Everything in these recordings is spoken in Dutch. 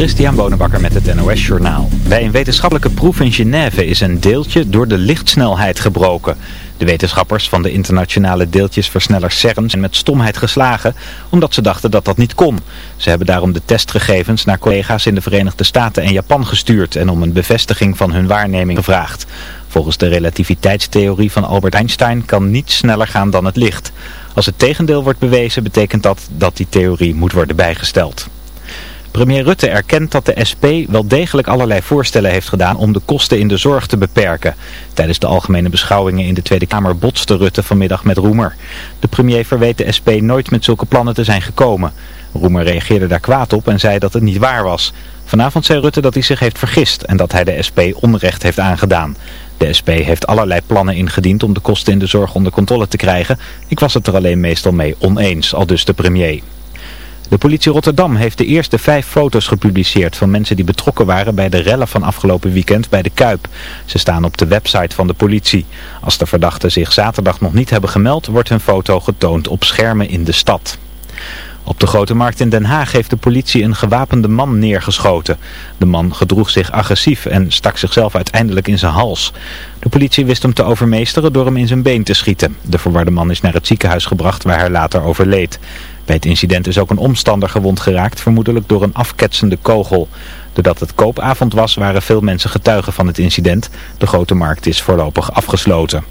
Christian Bonenbakker met het NOS Journaal. Bij een wetenschappelijke proef in Genève is een deeltje door de lichtsnelheid gebroken. De wetenschappers van de internationale deeltjesversneller CERN zijn met stomheid geslagen, omdat ze dachten dat dat niet kon. Ze hebben daarom de testgegevens naar collega's in de Verenigde Staten en Japan gestuurd en om een bevestiging van hun waarneming gevraagd. Volgens de relativiteitstheorie van Albert Einstein kan niets sneller gaan dan het licht. Als het tegendeel wordt bewezen, betekent dat dat die theorie moet worden bijgesteld. Premier Rutte erkent dat de SP wel degelijk allerlei voorstellen heeft gedaan om de kosten in de zorg te beperken. Tijdens de algemene beschouwingen in de Tweede Kamer botste Rutte vanmiddag met Roemer. De premier verweet de SP nooit met zulke plannen te zijn gekomen. Roemer reageerde daar kwaad op en zei dat het niet waar was. Vanavond zei Rutte dat hij zich heeft vergist en dat hij de SP onrecht heeft aangedaan. De SP heeft allerlei plannen ingediend om de kosten in de zorg onder controle te krijgen. Ik was het er alleen meestal mee oneens, al dus de premier. De politie Rotterdam heeft de eerste vijf foto's gepubliceerd van mensen die betrokken waren bij de rellen van afgelopen weekend bij de Kuip. Ze staan op de website van de politie. Als de verdachten zich zaterdag nog niet hebben gemeld, wordt hun foto getoond op schermen in de stad. Op de Grote Markt in Den Haag heeft de politie een gewapende man neergeschoten. De man gedroeg zich agressief en stak zichzelf uiteindelijk in zijn hals. De politie wist hem te overmeesteren door hem in zijn been te schieten. De verwarde man is naar het ziekenhuis gebracht waar hij later overleed. Bij het incident is ook een omstander gewond geraakt, vermoedelijk door een afketsende kogel. Doordat het koopavond was, waren veel mensen getuigen van het incident. De grote markt is voorlopig afgesloten.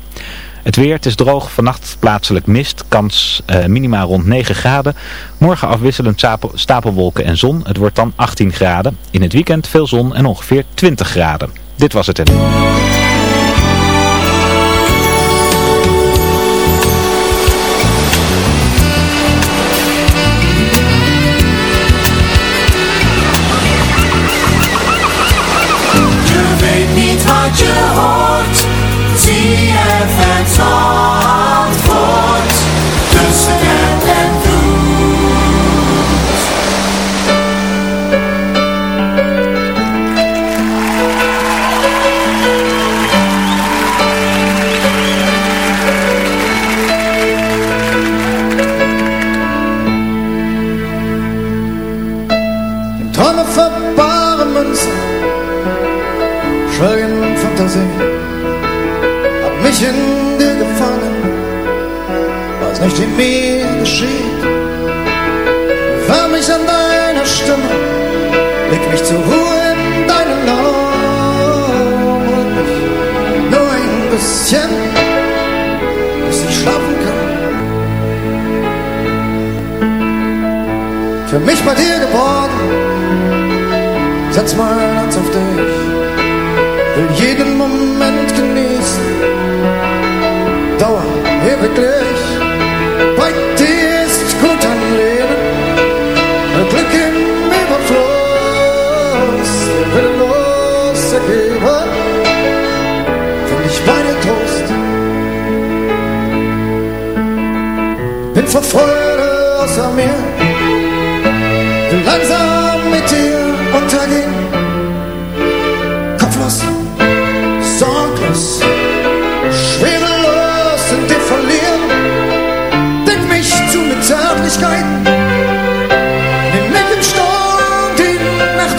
Het weer, het is droog, vannacht plaatselijk mist, kans uh, minimaal rond 9 graden. Morgen afwisselend stapelwolken en zon, het wordt dan 18 graden. In het weekend veel zon en ongeveer 20 graden. Dit was het en...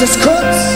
just cuts.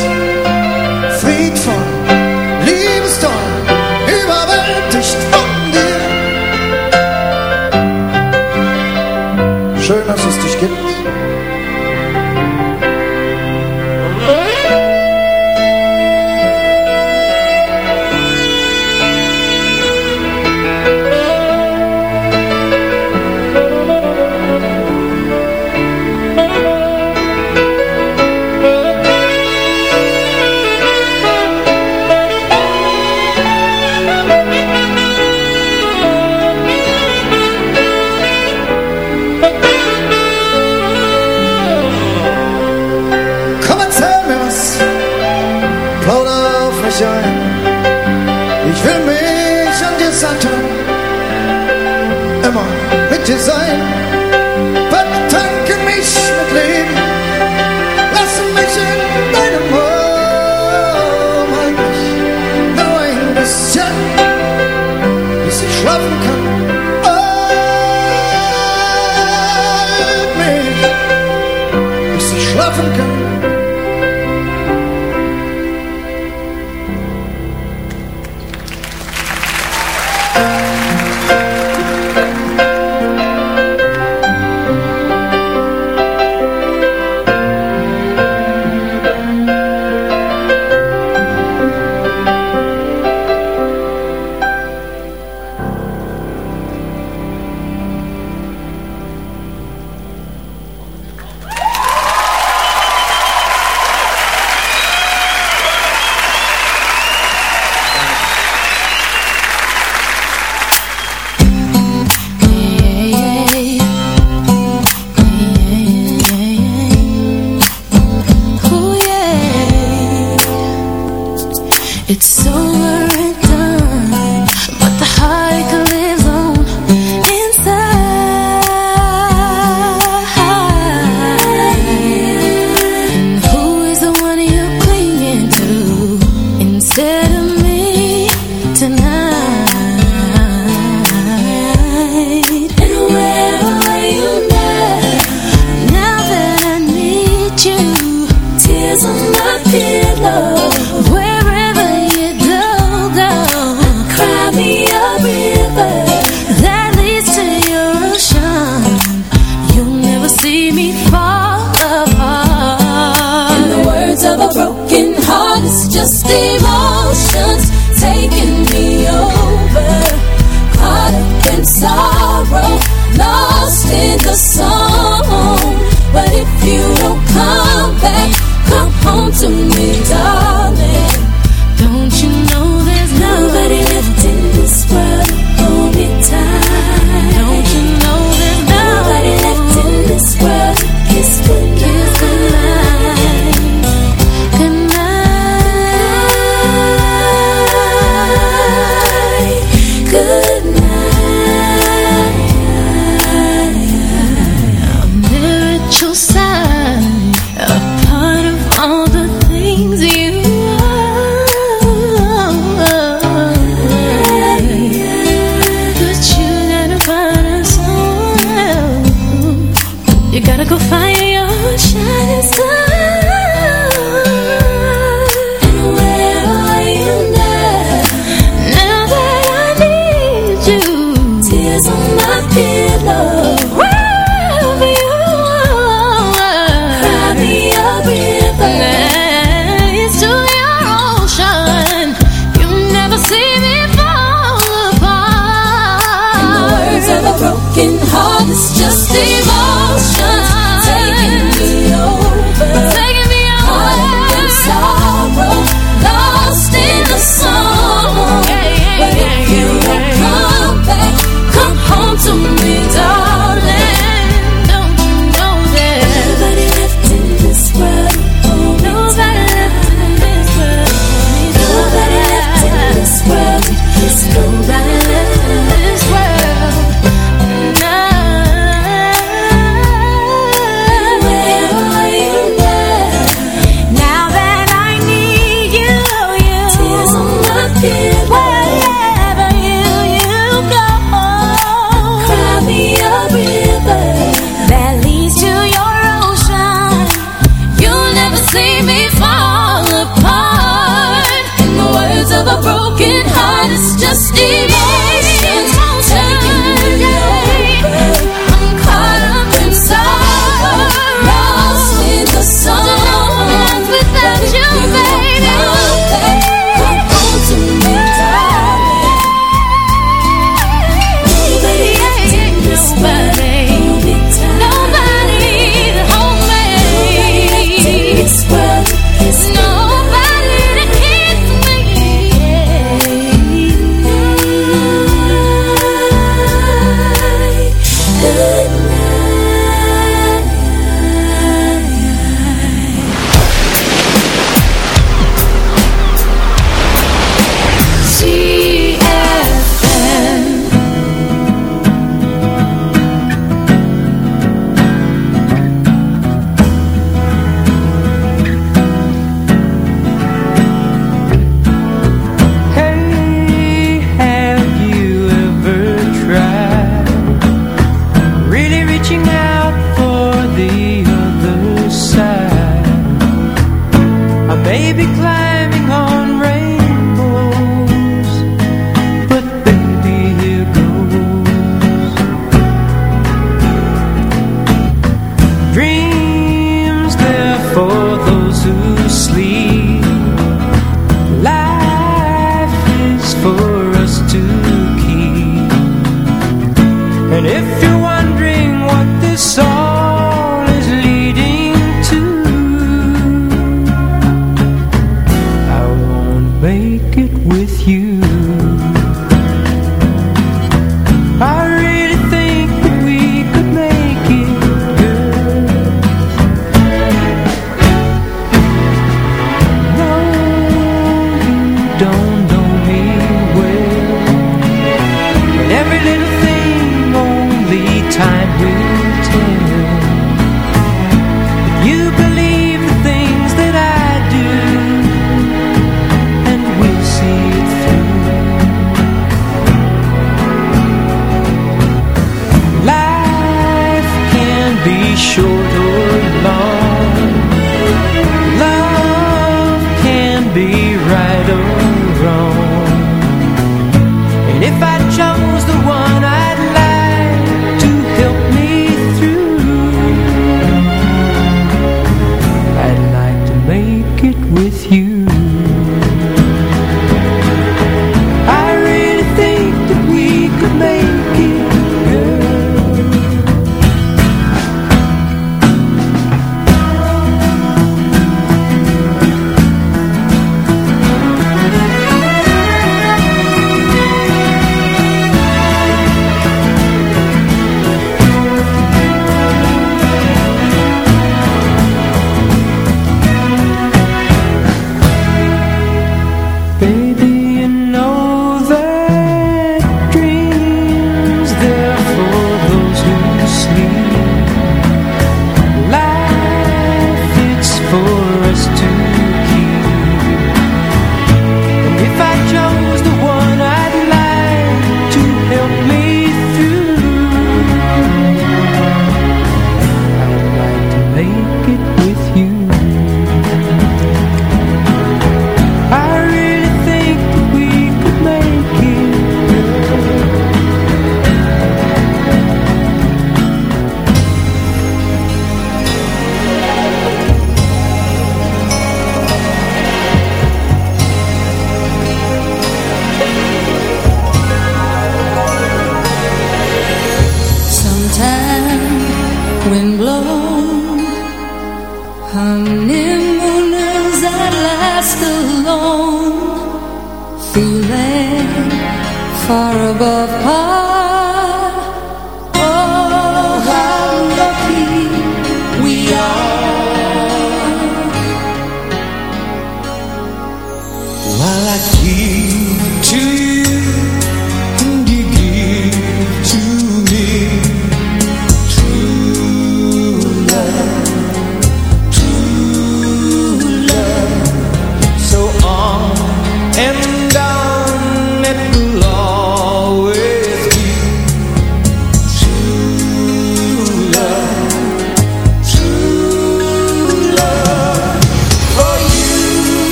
106.9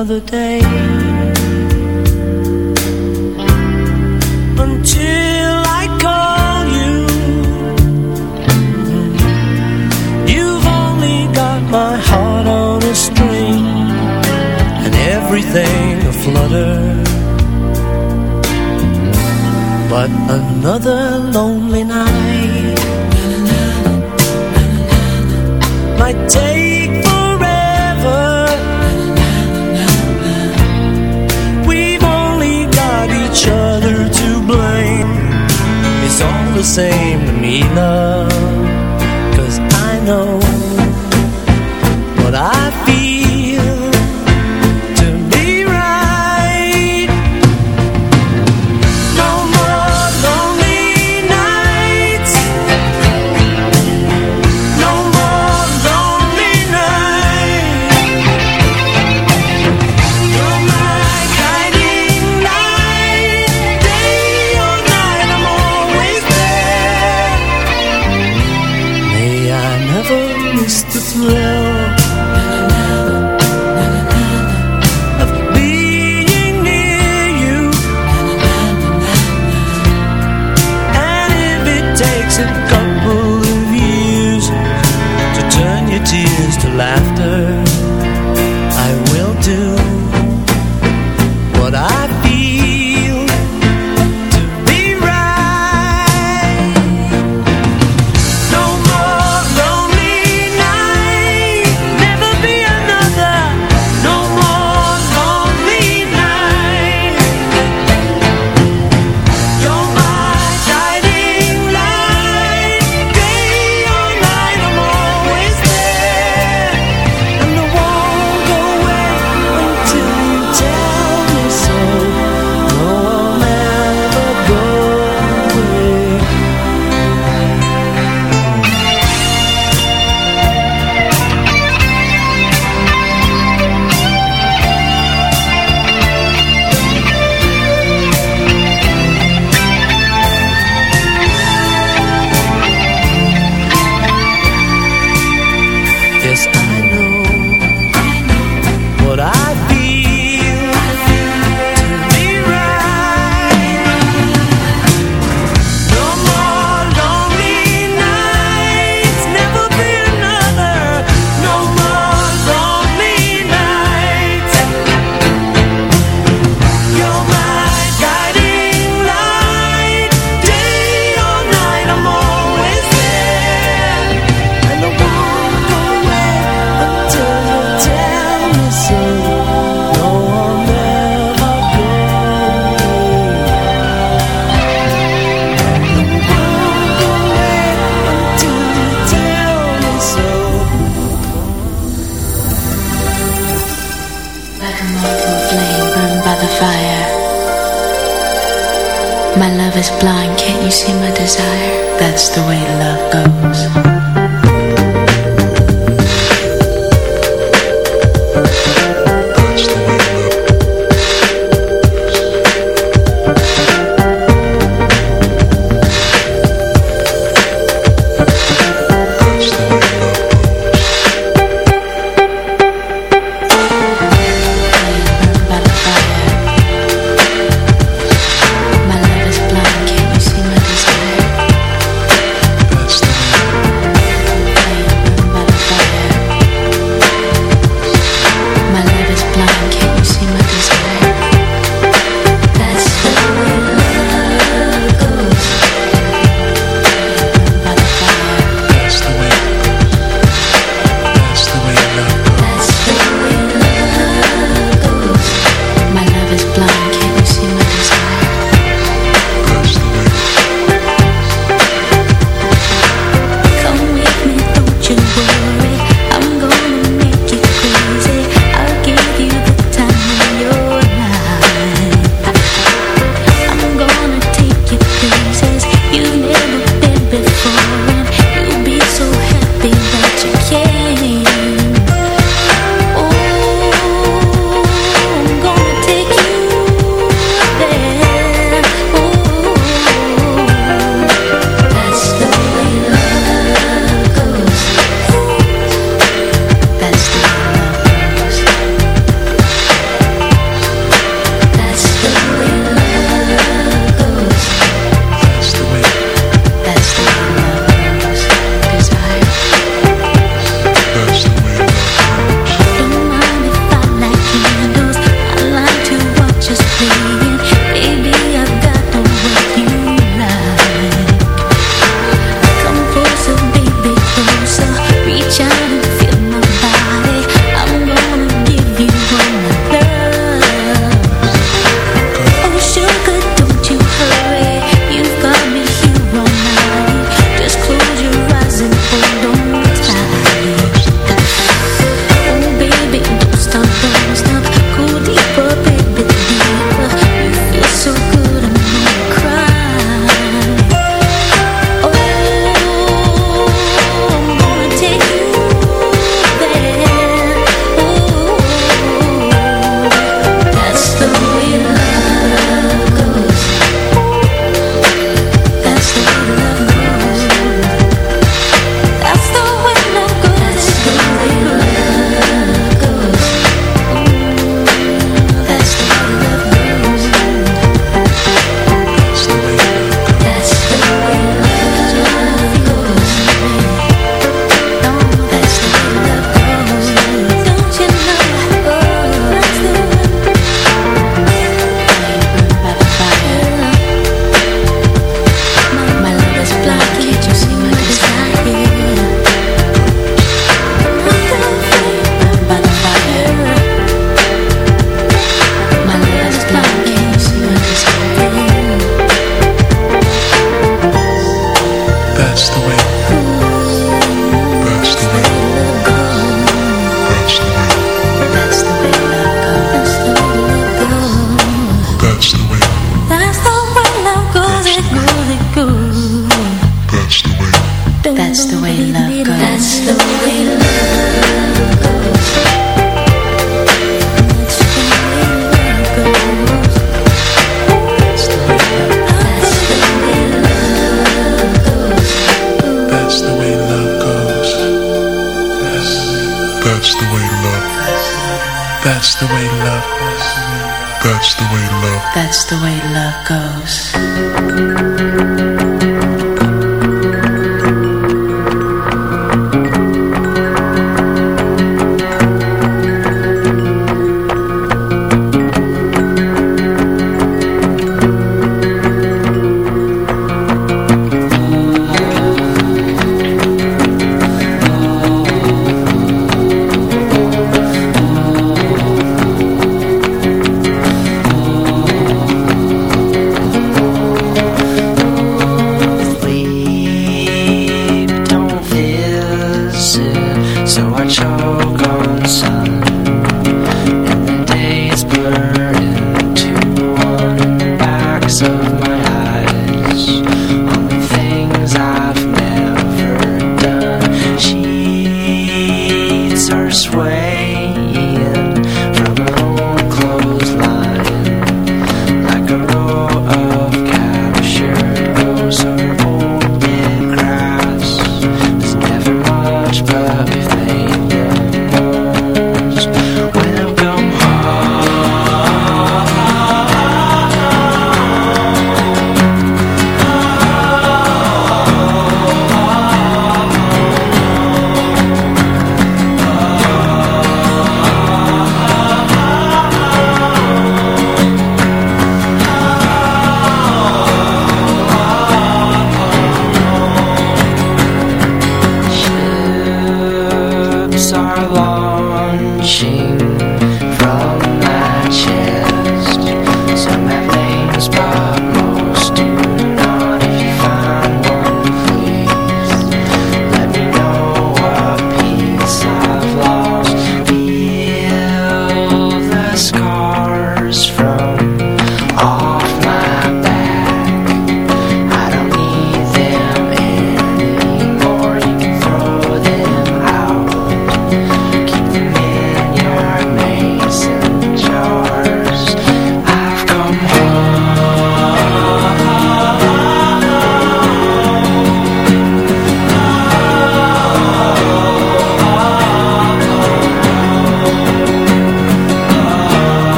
another day I feel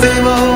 They won't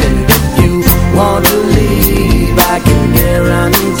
around me.